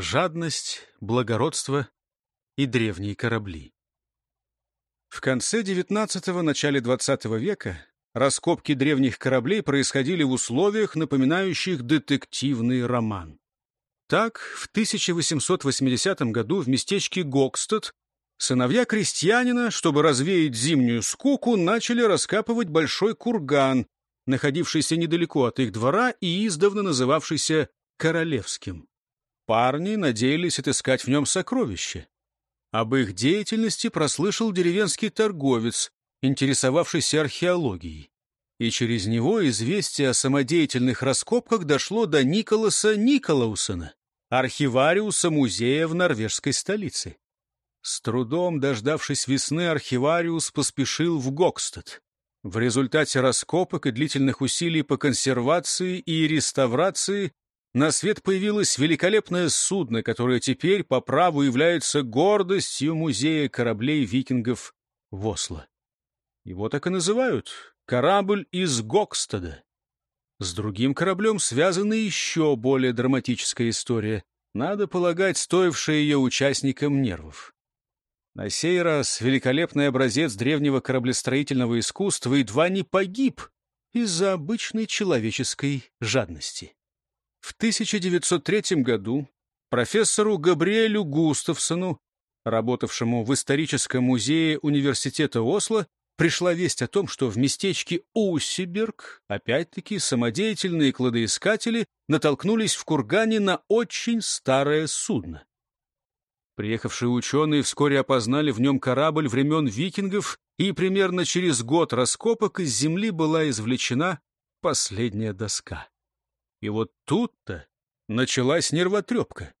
жадность, благородство и древние корабли. В конце XIX – начале XX века раскопки древних кораблей происходили в условиях, напоминающих детективный роман. Так, в 1880 году в местечке Гокстед сыновья крестьянина, чтобы развеять зимнюю скуку, начали раскапывать большой курган, находившийся недалеко от их двора и издавна называвшийся Королевским. Парни надеялись отыскать в нем сокровища. Об их деятельности прослышал деревенский торговец, интересовавшийся археологией. И через него известие о самодеятельных раскопках дошло до Николаса Николаусона, архивариуса музея в норвежской столице. С трудом дождавшись весны, архивариус поспешил в Гокстад. В результате раскопок и длительных усилий по консервации и реставрации на свет появилось великолепное судно, которое теперь по праву является гордостью музея кораблей викингов в Осло. Его так и называют — корабль из Гокстада. С другим кораблем связана еще более драматическая история, надо полагать, стоившая ее участникам нервов. На сей раз великолепный образец древнего кораблестроительного искусства едва не погиб из-за обычной человеческой жадности. В 1903 году профессору Габриэлю Густавсону, работавшему в историческом музее университета Осло, пришла весть о том, что в местечке Усиберг, опять-таки, самодеятельные кладоискатели натолкнулись в кургане на очень старое судно. Приехавшие ученые вскоре опознали в нем корабль времен викингов, и примерно через год раскопок из земли была извлечена последняя доска. И вот тут-то началась нервотрепка.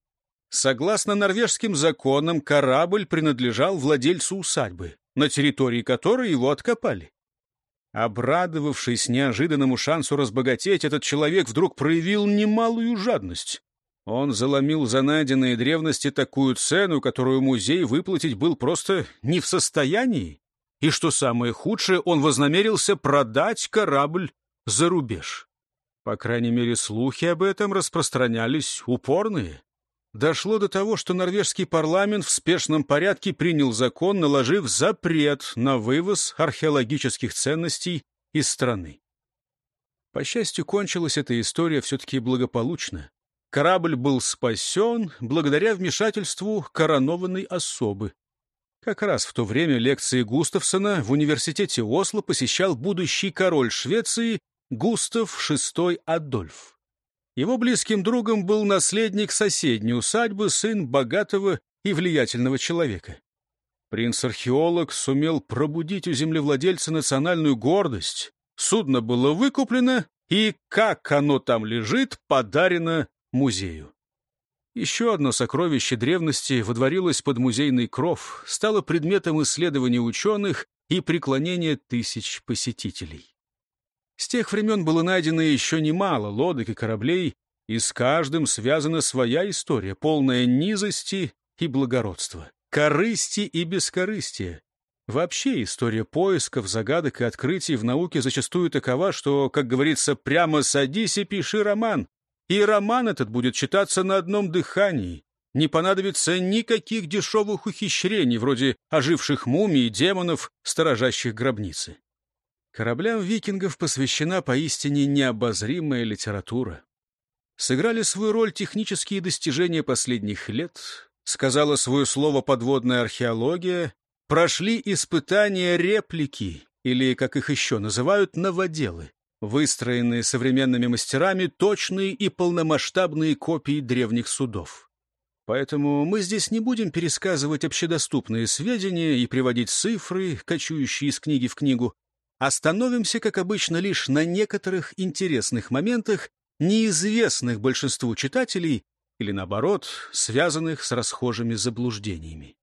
Согласно норвежским законам, корабль принадлежал владельцу усадьбы, на территории которой его откопали. Обрадовавшись неожиданному шансу разбогатеть, этот человек вдруг проявил немалую жадность. Он заломил за найденные древности такую цену, которую музей выплатить был просто не в состоянии. И что самое худшее, он вознамерился продать корабль за рубеж. По крайней мере, слухи об этом распространялись упорные. Дошло до того, что норвежский парламент в спешном порядке принял закон, наложив запрет на вывоз археологических ценностей из страны. По счастью, кончилась эта история все-таки благополучно. Корабль был спасен благодаря вмешательству коронованной особы. Как раз в то время лекции Густавсона в университете Осло посещал будущий король Швеции Густав VI Адольф. Его близким другом был наследник соседней усадьбы, сын богатого и влиятельного человека. Принц-археолог сумел пробудить у землевладельца национальную гордость. Судно было выкуплено, и, как оно там лежит, подарено музею. Еще одно сокровище древности водворилось под музейный кров, стало предметом исследования ученых и преклонения тысяч посетителей. С тех времен было найдено еще немало лодок и кораблей, и с каждым связана своя история, полная низости и благородства, корысти и бескорыстия. Вообще история поисков, загадок и открытий в науке зачастую такова, что, как говорится, прямо садись и пиши роман. И роман этот будет читаться на одном дыхании. Не понадобится никаких дешевых ухищрений, вроде оживших мумий демонов, сторожащих гробницы. Кораблям викингов посвящена поистине необозримая литература. Сыграли свою роль технические достижения последних лет, сказала свое слово подводная археология, прошли испытания реплики, или, как их еще называют, новоделы, выстроенные современными мастерами точные и полномасштабные копии древних судов. Поэтому мы здесь не будем пересказывать общедоступные сведения и приводить цифры, кочующие из книги в книгу, Остановимся, как обычно, лишь на некоторых интересных моментах, неизвестных большинству читателей или, наоборот, связанных с расхожими заблуждениями.